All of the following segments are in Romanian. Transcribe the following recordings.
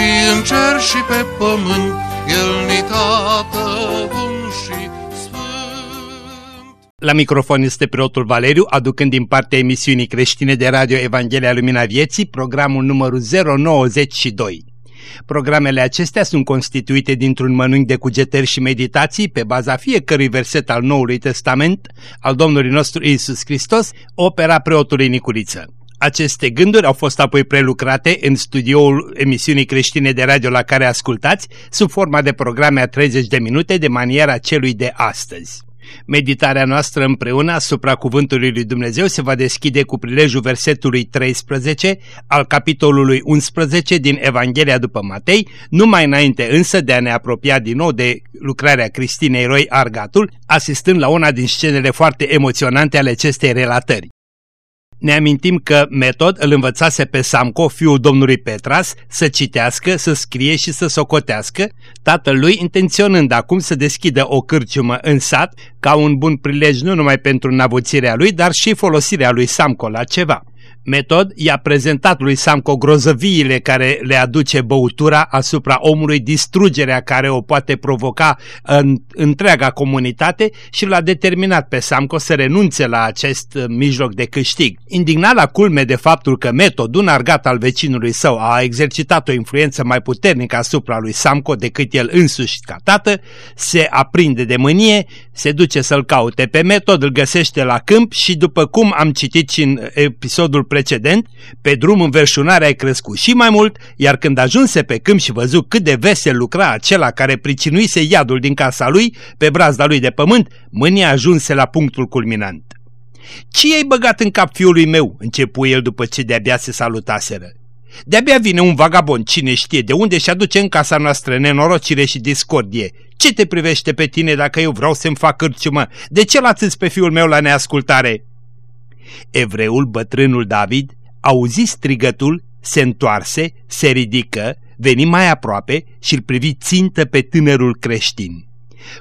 și în cer și pe pământ, El ni tată bun și sfânt. La microfon este preotul Valeriu, aducând din partea emisiunii creștine de radio Evanghelia Lumina Vieții, programul numărul 092. Programele acestea sunt constituite dintr-un mănânc de cugetări și meditații pe baza fiecărui verset al Noului Testament al Domnului nostru Isus Hristos, opera preotului Nicuriță. Aceste gânduri au fost apoi prelucrate în studioul emisiunii creștine de radio la care ascultați, sub forma de programe a 30 de minute de maniera celui de astăzi. Meditarea noastră împreună asupra Cuvântului lui Dumnezeu se va deschide cu prilejul versetului 13 al capitolului 11 din Evanghelia după Matei, numai înainte însă de a ne apropia din nou de lucrarea Cristinei Roy Argatul, asistând la una din scenele foarte emoționante ale acestei relatări. Ne amintim că Metod îl învățase pe Samco, fiul domnului Petras, să citească, să scrie și să socotească, tatăl lui intenționând acum să deschidă o cârciumă în sat ca un bun prilej nu numai pentru navuțirea lui, dar și folosirea lui Samco la ceva. Metod i-a prezentat lui Samco grozăviile care le aduce băutura asupra omului, distrugerea care o poate provoca în întreaga comunitate și l-a determinat pe Samco să renunțe la acest mijloc de câștig. Indignat la culme de faptul că Metod, un argat al vecinului său, a exercitat o influență mai puternică asupra lui Samco decât el însuși ca tată, se aprinde de mânie, se duce să-l caute pe Metod, îl găsește la câmp și după cum am citit și în episodul precedent, pe drum înverșunarea ai crescut și mai mult, iar când ajunse pe câmp și văzut cât de vesel lucra acela care pricinuise iadul din casa lui, pe brazda lui de pământ, mânia ajunse la punctul culminant. Ce ai băgat în cap fiului meu?" începu el după ce de-abia se salutaseră. De-abia vine un vagabond, cine știe de unde și aduce în casa noastră nenorocire și discordie. Ce te privește pe tine dacă eu vreau să-mi fac cârciumă? De ce l-ați pe fiul meu la neascultare?" Evreul, bătrânul David, auzi strigătul, se întoarse, se ridică, veni mai aproape și îl privi țintă pe tânărul creștin.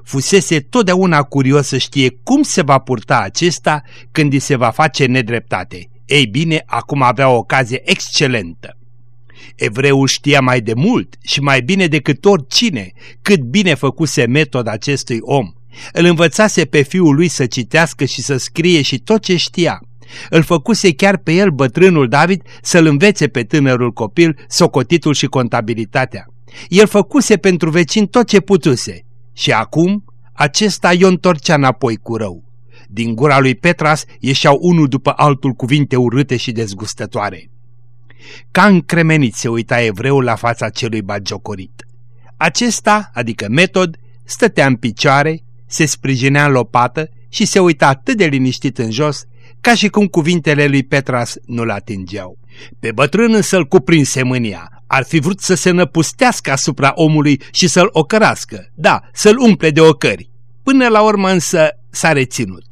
Fusese totdeauna curios să știe cum se va purta acesta când îi se va face nedreptate. Ei bine, acum avea o ocazie excelentă. Evreul știa mai de mult și mai bine decât oricine cât bine făcuse metoda acestui om. Îl învățase pe fiul lui să citească și să scrie și tot ce știa. Îl făcuse chiar pe el, bătrânul David, să-l învețe pe tânărul copil socotitul și contabilitatea. El făcuse pentru vecin tot ce putuse și acum acesta i-o întorcea înapoi cu rău. Din gura lui Petras ieșeau unul după altul cuvinte urâte și dezgustătoare. Ca încremenit se uita evreul la fața celui bagiocorit. Acesta, adică metod, stătea în picioare, se sprijinea în lopată și se uita atât de liniștit în jos, ca și cum cuvintele lui Petras nu-l atingeau. Pe bătrân însă-l cuprinse mânia. Ar fi vrut să se năpustească asupra omului și să-l ocărască, da, să-l umple de ocări. Până la urmă însă s-a reținut.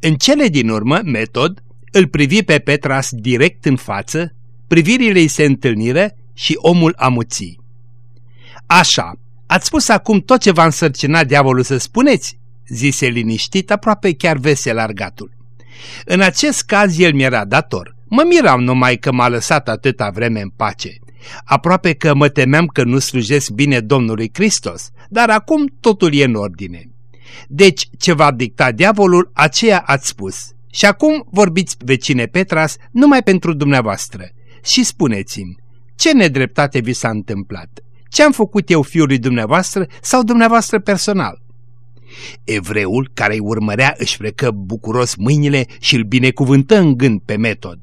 În cele din urmă, Metod îl privi pe Petras direct în față, privirile îi se întâlniră și omul amuții. Așa, ați spus acum tot ce v-a însărcinat diavolul să spuneți? zise liniștit, aproape chiar vesel argatul. În acest caz el mi-era dator. Mă miram numai că m-a lăsat atâta vreme în pace. Aproape că mă temeam că nu slujesc bine Domnului Hristos, dar acum totul e în ordine. Deci, ce va dicta diavolul, aceea ați spus. Și acum vorbiți, vecine Petras, numai pentru dumneavoastră. Și spuneți-mi, ce nedreptate vi s-a întâmplat? Ce-am făcut eu fiului dumneavoastră sau dumneavoastră personal? Evreul, care îi urmărea, își frecă bucuros mâinile și îl binecuvântă în gând pe metod.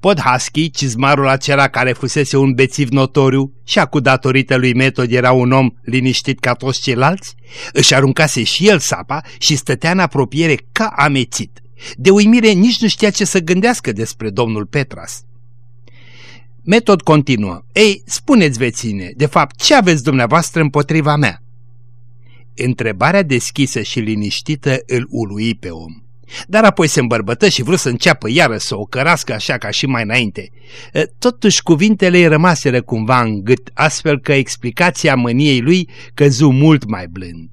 Podhaschi, cizmarul acela care fusese un bețiv notoriu și acu datorită lui Metod era un om liniștit ca toți ceilalți, își aruncase și el sapa și stătea în apropiere ca amețit. De uimire nici nu știa ce să gândească despre domnul Petras. Metod continuă. Ei, spuneți veține, de fapt, ce aveți dumneavoastră împotriva mea? Întrebarea deschisă și liniștită îl ului pe om. Dar apoi se îmbărbătă și vrut să înceapă iară să o cărască așa ca și mai înainte. Totuși cuvintele îi rămaseră cumva în gât, astfel că explicația mâniei lui căzu mult mai blând.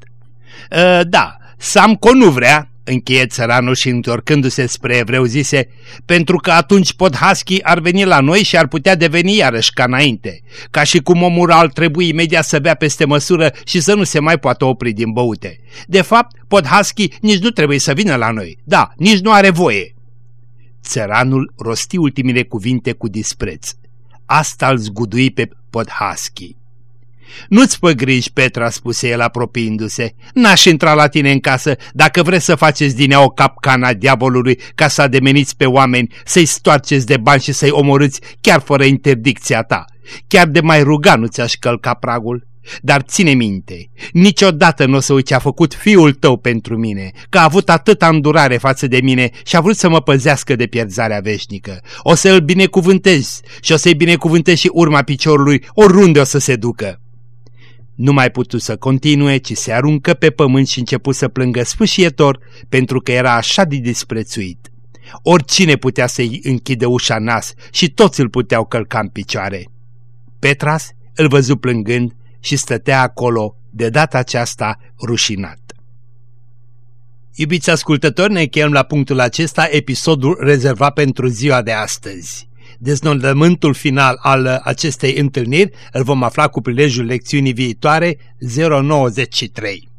Da, Samco nu vrea, încheie țăranul și întorcându-se spre evreu zise, pentru că atunci Podhaschi ar veni la noi și ar putea deveni iarăși ca înainte, ca și cum omul ar trebui imediat să bea peste măsură și să nu se mai poată opri din băute. De fapt, Podhaschi nici nu trebuie să vină la noi, da, nici nu are voie. Țăranul rosti ultimile cuvinte cu dispreț. Asta îl zgudui pe Podhaschi. Nu-ți fă griji, Petra, spuse el apropiindu-se. N-aș intra la tine în casă dacă vreți să faceți din ea o capcana diavolului ca să ademeniți pe oameni, să-i stoarceți de bani și să-i omorâți chiar fără interdicția ta. Chiar de mai ruga nu ți-aș călca pragul. Dar ține minte, niciodată nu o să uiți ce a făcut fiul tău pentru mine, că a avut atâta îndurare față de mine și a vrut să mă păzească de pierzarea veșnică. O să îl binecuvântezi și o să-i binecuvântezi și urma piciorului oriunde o să se ducă. Nu mai putu să continue, ci se aruncă pe pământ și începu să plângă sfâșietor pentru că era așa de disprețuit. Oricine putea să-i închide ușa nas și toți îl puteau călca în picioare. Petras îl văzu plângând și stătea acolo, de data aceasta rușinat. Iubiți ascultători, ne încheiem la punctul acesta episodul rezervat pentru ziua de astăzi. Deznodământul final al acestei întâlniri îl vom afla cu prilejul lecțiunii viitoare 093.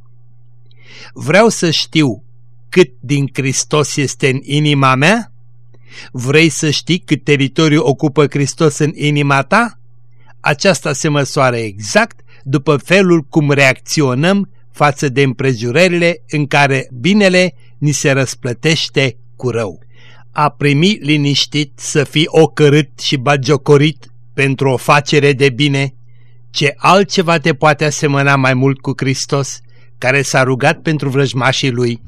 Vreau să știu cât din Hristos este în inima mea? Vrei să știi cât teritoriu ocupă Hristos în inima ta? Aceasta se măsoară exact după felul cum reacționăm față de împrejurările în care binele ni se răsplătește cu rău a primi liniștit să fii ocărât și bagiocorit pentru o facere de bine, ce altceva te poate asemăna mai mult cu Hristos, care s-a rugat pentru vrăjmașii Lui?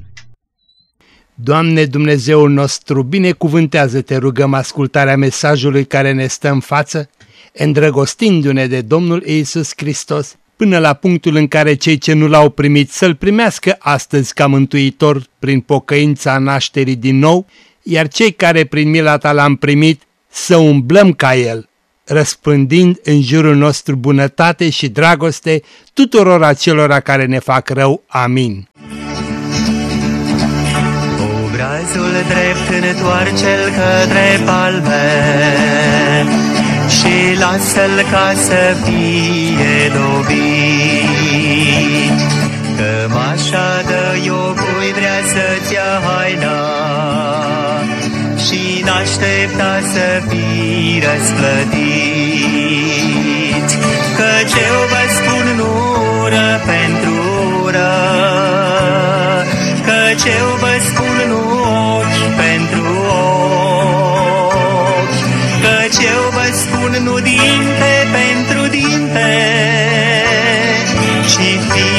Doamne Dumnezeul nostru, binecuvântează-te, rugăm ascultarea mesajului care ne stă în față, îndrăgostindu-ne de Domnul Iisus Hristos, până la punctul în care cei ce nu l-au primit să-L primească astăzi ca mântuitor prin pocăința nașterii din nou iar cei care prin mila ta l-am primit să umblăm ca el, răspândind în jurul nostru bunătate și dragoste tuturor acelora care ne fac rău. Amin. Obrazul drept întoarce-l către palme și lasă-l ca să fie dobit. N-aștepta să fii răsplătit. Căci eu vă spun nu ură pentru ură, Căci eu vă spun nu ochi pentru ochi, Căci eu vă spun nu dinte pentru dinte, Și fi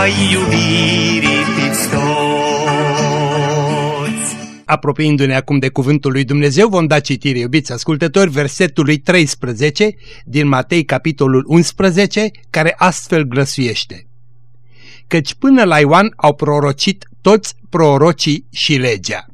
ai iubirii Apropiindu-ne acum de cuvântul lui Dumnezeu, vom da citire, iubiți ascultători, versetului 13 din Matei, capitolul 11, care astfel grăsuiește. Căci până la Ioan au prorocit toți prorocii și legea.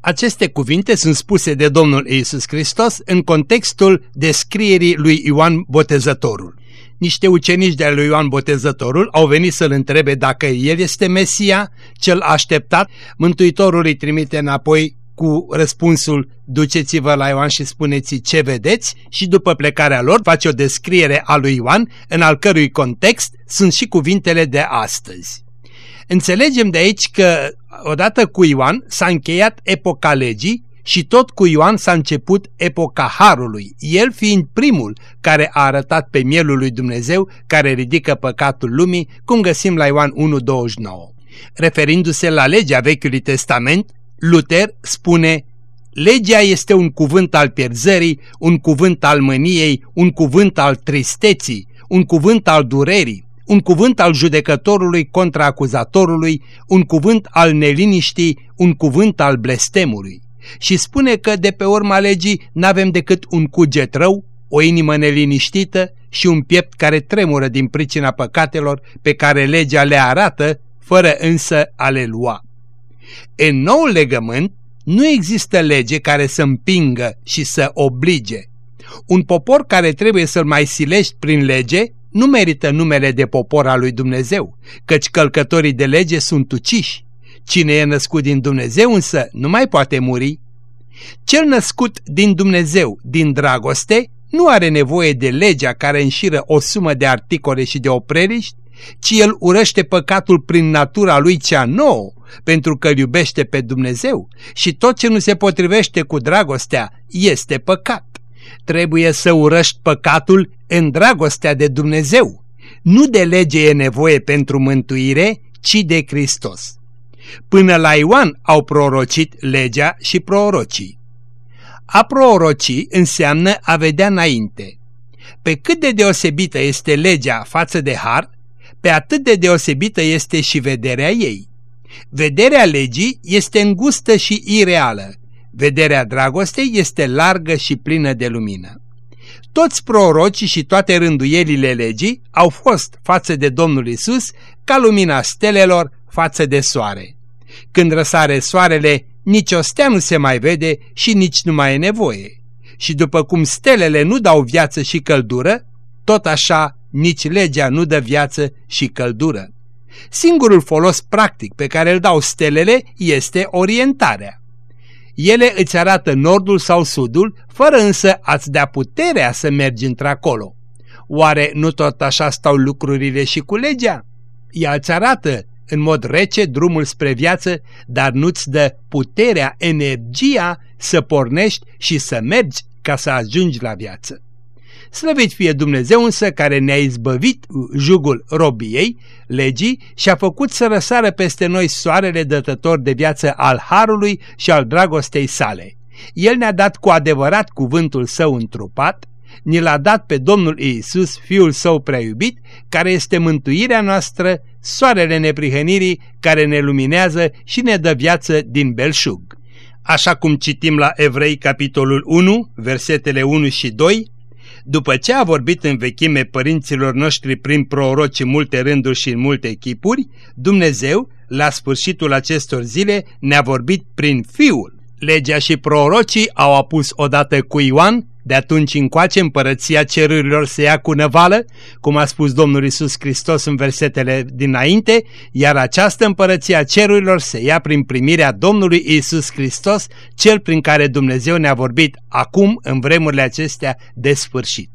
Aceste cuvinte sunt spuse de Domnul Iisus Hristos în contextul descrierii lui Ioan Botezătorul niște ucenici de lui Ioan Botezătorul au venit să-l întrebe dacă el este Mesia, cel așteptat. Mântuitorul îi trimite înapoi cu răspunsul duceți-vă la Ioan și spuneți ce vedeți și după plecarea lor face o descriere a lui Ioan în al cărui context sunt și cuvintele de astăzi. Înțelegem de aici că odată cu Ioan s-a încheiat epoca legii și tot cu Ioan s-a început epoca Harului, el fiind primul care a arătat pe mielul lui Dumnezeu care ridică păcatul lumii, cum găsim la Ioan 1.29. Referindu-se la legea Vechiului Testament, Luther spune Legea este un cuvânt al pierzării, un cuvânt al mâniei, un cuvânt al tristeții, un cuvânt al durerii, un cuvânt al judecătorului contra acuzatorului, un cuvânt al neliniștii, un cuvânt al blestemului și spune că de pe urma legii n-avem decât un cuget rău, o inimă neliniștită și un piept care tremură din pricina păcatelor pe care legea le arată, fără însă a le lua. În nou legământ nu există lege care să împingă și să oblige. Un popor care trebuie să-l mai silești prin lege nu merită numele de popor al lui Dumnezeu, căci călcătorii de lege sunt uciși. Cine e născut din Dumnezeu însă nu mai poate muri. Cel născut din Dumnezeu, din dragoste, nu are nevoie de legea care înșiră o sumă de articole și de opreliști, ci el urăște păcatul prin natura lui cea nouă, pentru că îl iubește pe Dumnezeu și tot ce nu se potrivește cu dragostea este păcat. Trebuie să urăști păcatul în dragostea de Dumnezeu. Nu de lege e nevoie pentru mântuire, ci de Hristos. Până la Ioan au prorocit legea și prorocii. A proroci înseamnă a vedea înainte. Pe cât de deosebită este legea față de har, pe atât de deosebită este și vederea ei. Vederea legii este îngustă și ireală, vederea dragostei este largă și plină de lumină. Toți prorocii și toate rânduielile legii au fost față de Domnul Isus ca lumina stelelor față de soare. Când răsare soarele, nici o stea nu se mai vede și nici nu mai e nevoie. Și după cum stelele nu dau viață și căldură, tot așa nici legea nu dă viață și căldură. Singurul folos practic pe care îl dau stelele este orientarea. Ele îți arată nordul sau sudul, fără însă a-ți dea puterea să mergi într-acolo. Oare nu tot așa stau lucrurile și cu legea? Ea îți arată în mod rece drumul spre viață, dar nu-ți dă puterea, energia să pornești și să mergi ca să ajungi la viață. Slăvit fie Dumnezeu însă care ne-a izbăvit jugul robiei, legii și a făcut să răsară peste noi soarele dătător de viață al Harului și al dragostei sale. El ne-a dat cu adevărat cuvântul său întrupat, ni l-a dat pe Domnul Iisus, Fiul Său prea iubit, care este mântuirea noastră, soarele neprihănirii care ne luminează și ne dă viață din belșug. Așa cum citim la Evrei capitolul 1, versetele 1 și 2, după ce a vorbit în vechime părinților noștri prin proroci în multe rânduri și în multe echipuri, Dumnezeu, la sfârșitul acestor zile, ne-a vorbit prin Fiul. Legea și prorocii au apus odată cu Ioan de atunci încoace împărăția cerurilor se ia cu năvală, cum a spus Domnul Isus Hristos în versetele dinainte, iar această împărăție a cerurilor se ia prin primirea Domnului Isus Hristos, cel prin care Dumnezeu ne-a vorbit acum în vremurile acestea de sfârșit.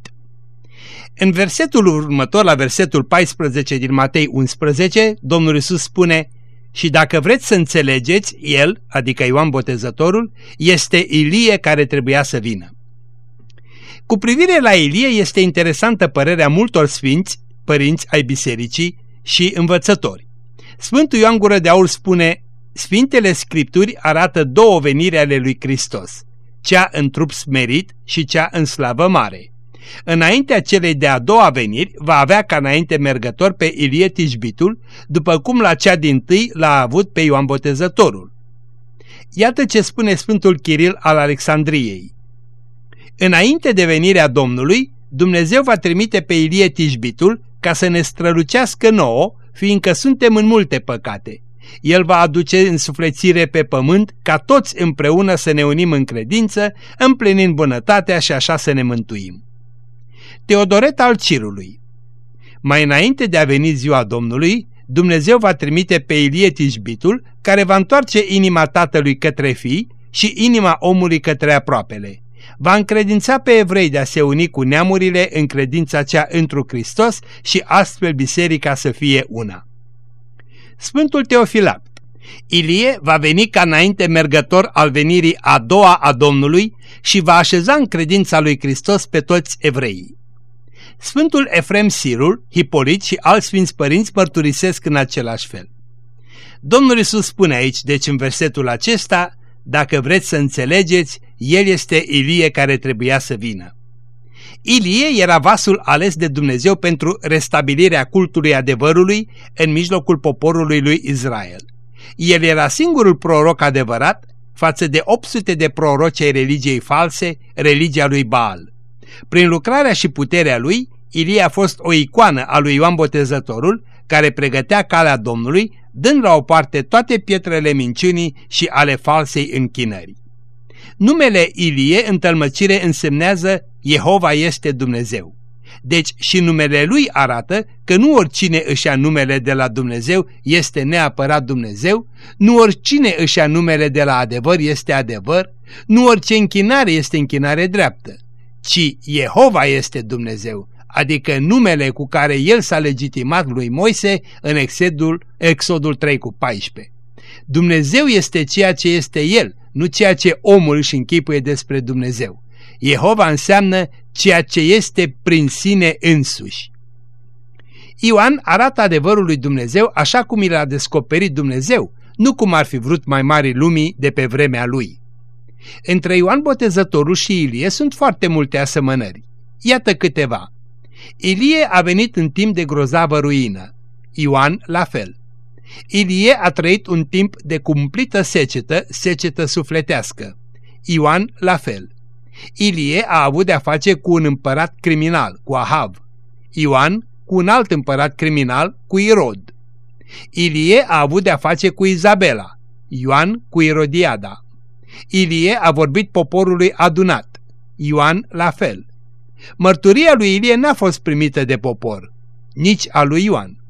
În versetul următor, la versetul 14 din Matei 11, Domnul Isus spune și dacă vreți să înțelegeți, el, adică Ioan Botezătorul, este Ilie care trebuia să vină. Cu privire la Ilie este interesantă părerea multor sfinți, părinți ai bisericii și învățători. Sfântul Ioan Gură de Aur spune, Sfintele Scripturi arată două veniri ale lui Hristos, cea în trup smerit și cea în slavă mare. Înaintea celei de-a doua veniri va avea ca înainte mergător pe Ilie Tijbitul, după cum la cea din tâi l-a avut pe Ioan Botezătorul. Iată ce spune Sfântul Chiril al Alexandriei. Înainte de venirea Domnului, Dumnezeu va trimite pe Ilie Tijbitul ca să ne strălucească nouă, fiindcă suntem în multe păcate. El va aduce însuflețire pe pământ ca toți împreună să ne unim în credință, împlinind bunătatea și așa să ne mântuim. Teodoret al Cirului Mai înainte de a veni ziua Domnului, Dumnezeu va trimite pe Ilie Tijbitul, care va întoarce inima tatălui către fii și inima omului către aproapele va încredința pe evrei de a se uni cu neamurile în credința cea întru Hristos și astfel biserica să fie una. Sfântul Teofilat Ilie va veni ca înainte mergător al venirii a doua a Domnului și va așeza în credința lui Hristos pe toți evreii. Sfântul Efrem Sirul, Hipolit și alți sfinți părinți mărturisesc în același fel. Domnul Isus spune aici, deci în versetul acesta, dacă vreți să înțelegeți, el este Ilie care trebuia să vină. Ilie era vasul ales de Dumnezeu pentru restabilirea cultului adevărului în mijlocul poporului lui Israel. El era singurul proroc adevărat față de 800 de proroci ai religiei false, religia lui Baal. Prin lucrarea și puterea lui, Ilie a fost o icoană a lui Ioan Botezătorul, care pregătea calea Domnului, dând la o parte toate pietrele minciunii și ale falsei închinării. Numele Ilie în tălmăcire însemnează Jehova este Dumnezeu. Deci și numele lui arată că nu oricine își ia numele de la Dumnezeu este neapărat Dumnezeu, nu oricine își ia numele de la adevăr este adevăr, nu orice închinare este închinare dreaptă, ci Jehova este Dumnezeu, adică numele cu care el s-a legitimat lui Moise în Exodul, Exodul 3 cu 14. Dumnezeu este ceea ce este el, nu ceea ce omul își închipuie despre Dumnezeu. Jehova înseamnă ceea ce este prin sine însuși. Ioan arată adevărul lui Dumnezeu așa cum i l-a descoperit Dumnezeu, nu cum ar fi vrut mai mari lumii de pe vremea lui. Între Ioan Botezătorul și Ilie sunt foarte multe asemănări. Iată câteva. Ilie a venit în timp de grozavă ruină. Ioan la fel. Ilie a trăit un timp de cumplită secetă, secetă sufletească. Ioan la fel. Ilie a avut de-a face cu un împărat criminal, cu Ahav. Ioan cu un alt împărat criminal, cu Irod. Ilie a avut de-a face cu Izabela, Ioan cu Irodiada. Ilie a vorbit poporului adunat, Ioan la fel. Mărturia lui Ilie n-a fost primită de popor, nici a lui Ioan.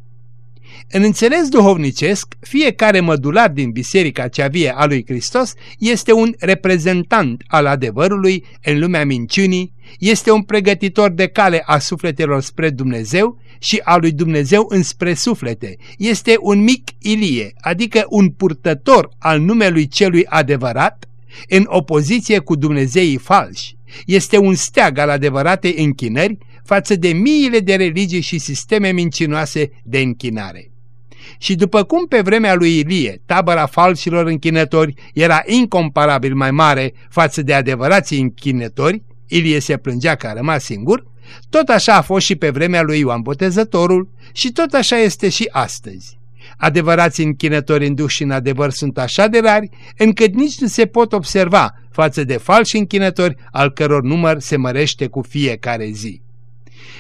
În înțeles duhovnicesc, fiecare mădular din biserica cea vie a lui Hristos este un reprezentant al adevărului în lumea minciunii, este un pregătitor de cale a sufletelor spre Dumnezeu și a lui Dumnezeu înspre suflete. Este un mic Ilie, adică un purtător al numelui celui adevărat, în opoziție cu Dumnezeii falși. Este un steag al adevăratei închinări față de miile de religii și sisteme mincinoase de închinare. Și după cum pe vremea lui Ilie, tabăra falșilor închinători era incomparabil mai mare față de adevărații închinători, Ilie se plângea că a rămas singur, tot așa a fost și pe vremea lui Ioan Botezătorul și tot așa este și astăzi. Adevărații închinători în duh și în adevăr sunt așa de rari, încât nici nu se pot observa față de falși închinători, al căror număr se mărește cu fiecare zi.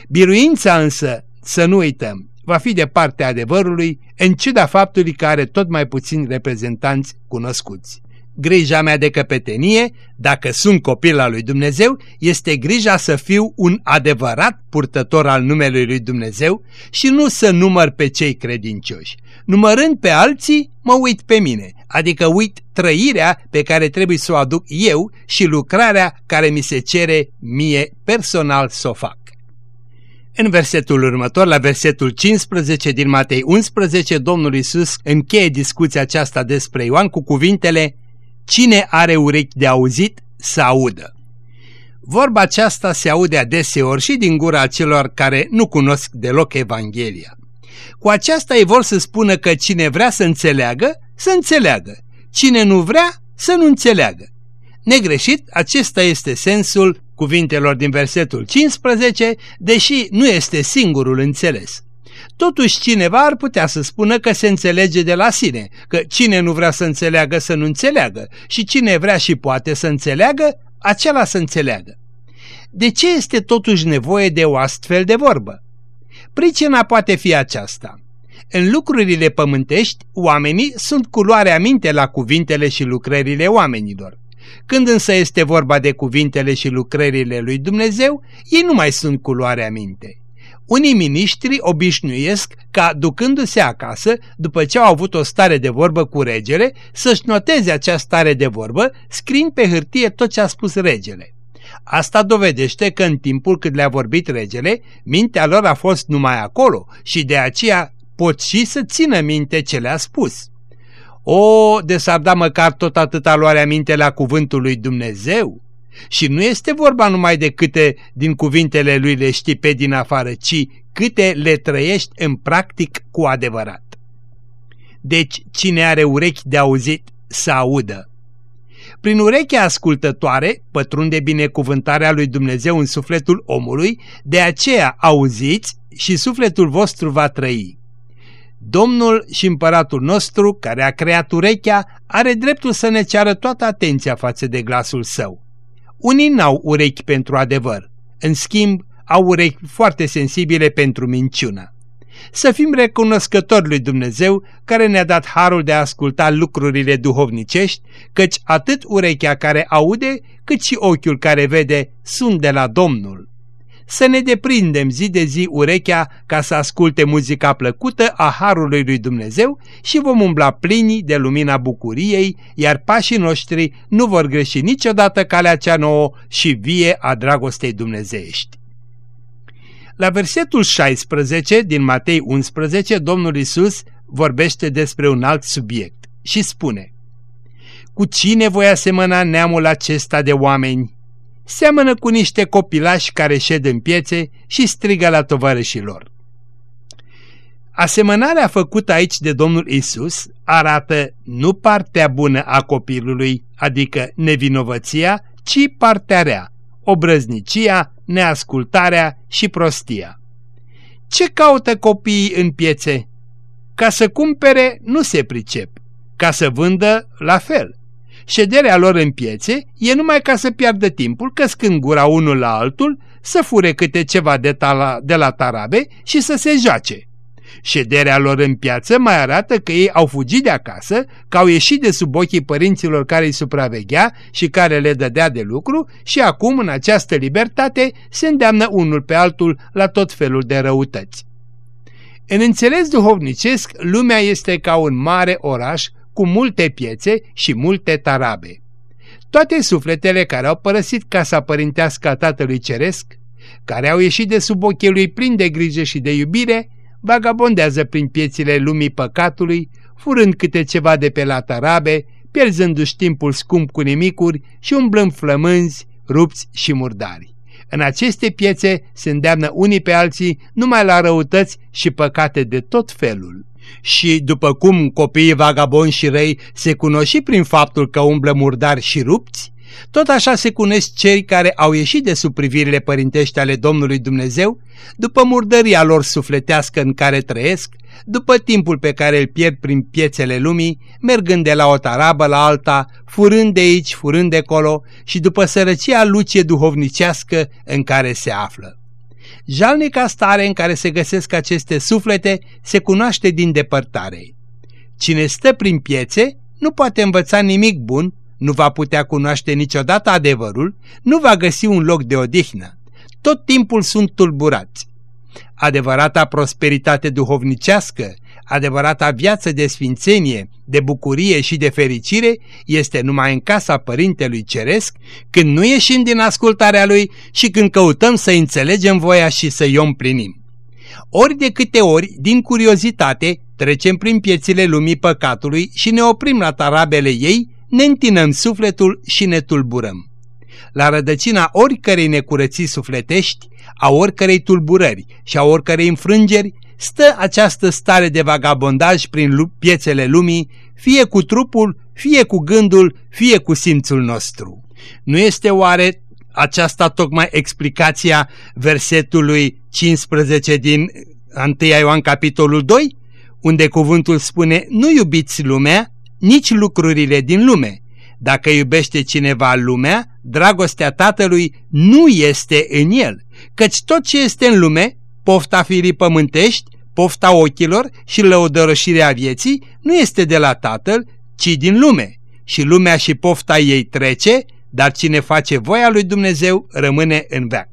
Biruința însă, să nu uităm, va fi de partea adevărului, în ciuda faptului că are tot mai puțini reprezentanți cunoscuți. Grija mea de căpetenie, dacă sunt copil al lui Dumnezeu, este grija să fiu un adevărat purtător al numelui lui Dumnezeu și nu să număr pe cei credincioși. Numărând pe alții, mă uit pe mine, adică uit trăirea pe care trebuie să o aduc eu și lucrarea care mi se cere mie personal să o fac. În versetul următor, la versetul 15 din Matei 11, Domnul Isus încheie discuția aceasta despre Ioan cu cuvintele Cine are urechi de auzit, să audă. Vorba aceasta se aude adeseori și din gura celor care nu cunosc deloc Evanghelia. Cu aceasta ei vor să spună că cine vrea să înțeleagă, să înțeleagă. Cine nu vrea, să nu înțeleagă. Negreșit, acesta este sensul cuvintelor din versetul 15, deși nu este singurul înțeles. Totuși cineva ar putea să spună că se înțelege de la sine, că cine nu vrea să înțeleagă să nu înțeleagă și cine vrea și poate să înțeleagă, acela să înțeleagă. De ce este totuși nevoie de o astfel de vorbă? Pricina poate fi aceasta. În lucrurile pământești, oamenii sunt culoarea minte la cuvintele și lucrările oamenilor. Când însă este vorba de cuvintele și lucrările lui Dumnezeu, ei nu mai sunt culoarea minte. Unii miniștri obișnuiesc ca, ducându-se acasă, după ce au avut o stare de vorbă cu regele, să-și noteze acea stare de vorbă, scriind pe hârtie tot ce a spus regele. Asta dovedește că în timpul cât le-a vorbit regele, mintea lor a fost numai acolo și de aceea pot și să țină minte ce le-a spus. O, de s-ar da măcar tot atâta luarea minte la cuvântul lui Dumnezeu? Și nu este vorba numai de câte din cuvintele lui le știi pe din afară, ci câte le trăiești în practic cu adevărat. Deci, cine are urechi de auzit, să audă. Prin urechea ascultătoare pătrunde binecuvântarea lui Dumnezeu în sufletul omului, de aceea auziți și sufletul vostru va trăi. Domnul și împăratul nostru, care a creat urechea, are dreptul să ne ceară toată atenția față de glasul său. Unii n-au urechi pentru adevăr, În schimb, au urechi foarte sensibile pentru minciună. Să fim recunoscători lui Dumnezeu care ne-a dat harul de a asculta lucrurile duhovnicești, căci atât urechea care aude, cât și ochiul care vede sunt de la Domnul. Să ne deprindem zi de zi urechea ca să asculte muzica plăcută a harului lui Dumnezeu și vom umbla plini de lumina bucuriei, iar pașii noștri nu vor greși niciodată calea cea nouă și vie a dragostei dumnezeiești. La versetul 16 din Matei 11, Domnul Isus vorbește despre un alt subiect și spune Cu cine voi asemăna neamul acesta de oameni? Seamănă cu niște copilași care șed în piețe și strigă la tovarășilor. Asemănarea făcută aici de Domnul Isus arată nu partea bună a copilului, adică nevinovăția, ci partea rea, obrăznicia, neascultarea și prostia. Ce caută copiii în piețe? Ca să cumpere nu se pricep, ca să vândă la fel. Șederea lor în piețe e numai ca să piardă timpul, căscând gura unul la altul, să fure câte ceva de, tala, de la tarabe și să se joace. Șederea lor în piață mai arată că ei au fugit de acasă, că au ieșit de sub ochii părinților care îi supraveghea și care le dădea de lucru și acum, în această libertate, se îndeamnă unul pe altul la tot felul de răutăți. În înțeles duhovnicesc, lumea este ca un mare oraș cu multe piețe și multe tarabe. Toate sufletele care au părăsit casa părintească a Tatălui Ceresc, care au ieșit de sub ochii lui plin de grijă și de iubire, vagabondează prin piețile lumii păcatului, furând câte ceva de pe la tarabe, pierzându-și timpul scump cu nimicuri și umblând flămânzi, rupți și murdari. În aceste piețe se îndeamnă unii pe alții numai la răutăți și păcate de tot felul. Și după cum copiii vagaboni și răi se cunosc și prin faptul că umblă murdari și rupți, tot așa se cunosc cei care au ieșit de sub privirile părintești ale Domnului Dumnezeu, după murdăria lor sufletească în care trăiesc, după timpul pe care îl pierd prin piețele lumii, mergând de la o tarabă la alta, furând de aici, furând de acolo și după sărăcia lucie duhovnicească în care se află. Jalnica stare în care se găsesc aceste suflete se cunoaște din depărtare. Cine stă prin piețe nu poate învăța nimic bun nu va putea cunoaște niciodată adevărul, nu va găsi un loc de odihnă. Tot timpul sunt tulburați. Adevărata prosperitate duhovnicească, adevărata viață de sfințenie, de bucurie și de fericire este numai în casa Părintelui Ceresc, când nu ieșim din ascultarea Lui și când căutăm să înțelegem voia și să-i o împlinim. Ori de câte ori, din curiozitate, trecem prin piețile lumii păcatului și ne oprim la tarabele ei, ne întinăm sufletul și ne tulburăm. La rădăcina oricărei necurății sufletești, a oricărei tulburări și a oricărei înfrângeri, stă această stare de vagabondaj prin piețele lumii, fie cu trupul, fie cu gândul, fie cu simțul nostru. Nu este oare aceasta tocmai explicația versetului 15 din 1 Ioan capitolul 2, unde cuvântul spune, nu iubiți lumea, nici lucrurile din lume. Dacă iubește cineva lumea, dragostea Tatălui nu este în el, căci tot ce este în lume, pofta firii pământești, pofta ochilor și lăudărășirea vieții, nu este de la Tatăl, ci din lume. Și lumea și pofta ei trece, dar cine face voia lui Dumnezeu rămâne în veac.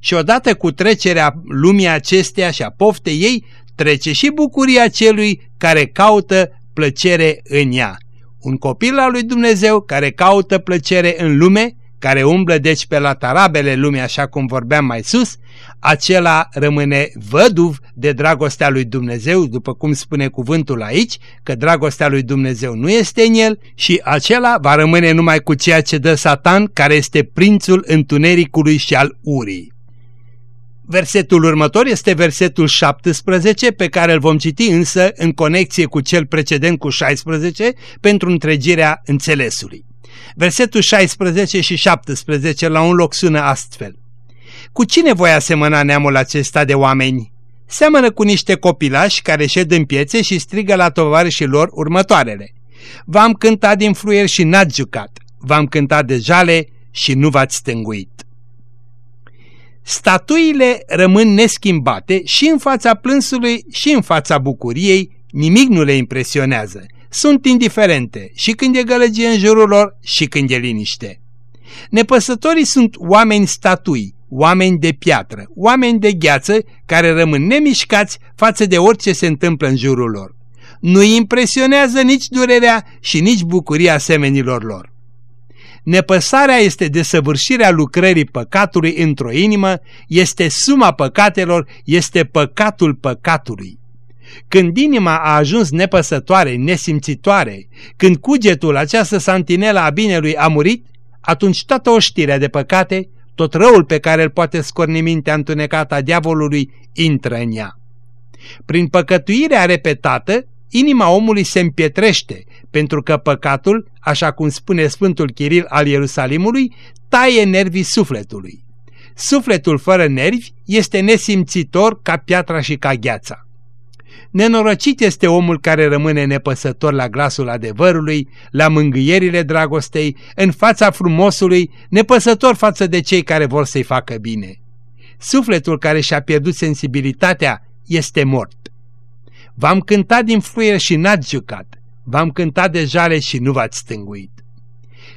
Și odată cu trecerea lumii acesteia și a poftei ei, trece și bucuria celui care caută plăcere în ea. Un copil al lui Dumnezeu care caută plăcere în lume, care umblă deci pe la tarabele lumii așa cum vorbeam mai sus, acela rămâne văduv de dragostea lui Dumnezeu, după cum spune cuvântul aici, că dragostea lui Dumnezeu nu este în el și acela va rămâne numai cu ceea ce dă Satan, care este prințul întunericului și al urii. Versetul următor este versetul 17 pe care îl vom citi însă în conexie cu cel precedent cu 16 pentru întregirea înțelesului. Versetul 16 și 17 la un loc sună astfel. Cu cine voi asemăna neamul acesta de oameni? Seamănă cu niște copilași care șed în piețe și strigă la tovarășii lor următoarele. V-am cântat din fluier și n-ați jucat, v-am cântat de jale și nu v-ați stânguit. Statuile rămân neschimbate și în fața plânsului și în fața bucuriei, nimic nu le impresionează. Sunt indiferente și când e gălăgie în jurul lor și când e liniște. Nepăsătorii sunt oameni statui, oameni de piatră, oameni de gheață care rămân nemișcați față de orice se întâmplă în jurul lor. Nu impresionează nici durerea și nici bucuria semenilor lor. Nepăsarea este desăvârșirea lucrării păcatului într-o inimă, este suma păcatelor, este păcatul păcatului. Când inima a ajuns nepăsătoare, nesimțitoare, când cugetul, această santinelă a binelui a murit, atunci toată oștirea de păcate, tot răul pe care îl poate scorni mintea întunecată a diavolului, intră în ea. Prin păcătuirea repetată, inima omului se împietrește, pentru că păcatul, așa cum spune Sfântul Chiril al Ierusalimului, taie nervii sufletului. Sufletul fără nervi este nesimțitor ca piatra și ca gheața. Nenorocit este omul care rămâne nepăsător la glasul adevărului, la mângâierile dragostei, în fața frumosului, nepăsător față de cei care vor să-i facă bine. Sufletul care și-a pierdut sensibilitatea este mort. V-am cântat din fluier și n-ați jucat, v-am cântat de jale și nu v-ați stânguit.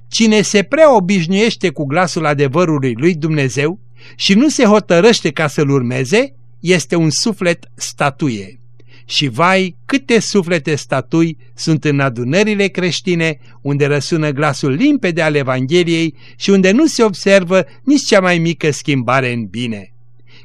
Cine se prea obișnuiește cu glasul adevărului lui Dumnezeu și nu se hotărăște ca să-l urmeze, este un suflet statuie. Și vai, câte suflete statui sunt în adunările creștine, unde răsună glasul limpede al Evangheliei și unde nu se observă nici cea mai mică schimbare în bine.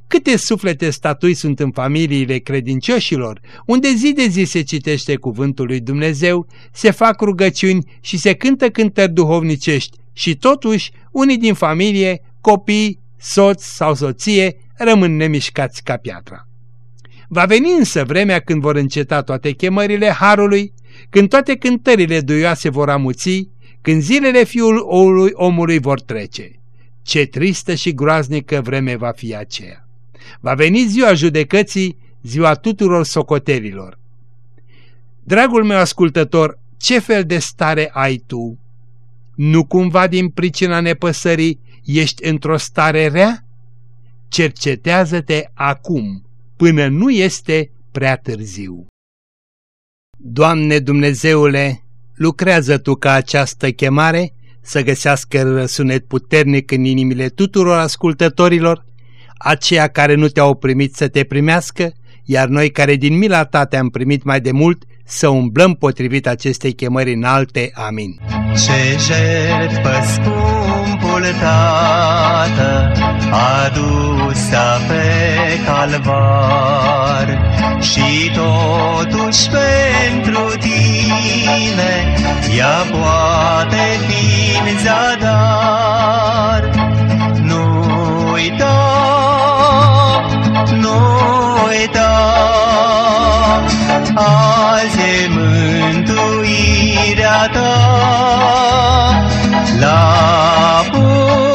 Câte suflete statui sunt în familiile credincioșilor, unde zi de zi se citește cuvântul lui Dumnezeu, se fac rugăciuni și se cântă cântări duhovnicești și totuși unii din familie, copii, soț sau soție, rămân nemișcați ca piatra. Va veni însă vremea când vor înceta toate chemările Harului, când toate cântările duioase vor amuți, când zilele fiul omului, omului vor trece. Ce tristă și groaznică vreme va fi aceea! Va veni ziua judecății, ziua tuturor socotelilor. Dragul meu ascultător, ce fel de stare ai tu? Nu cumva din pricina nepăsării ești într-o stare rea? Cercetează-te acum până nu este prea târziu. Doamne Dumnezeule, lucrează Tu ca această chemare să găsească răsunet puternic în inimile tuturor ascultătorilor, aceia care nu te-au primit să te primească, iar noi care din mila Ta te-am primit mai de mult, să umblăm potrivit acestei chemări înalte. Amin. Ce jertfă scumpul Tată adusă pe calvar și totuși pentru tine ea poate fi în zadar. Nu uita, nu uita, azi e mântuirea ta. La pus,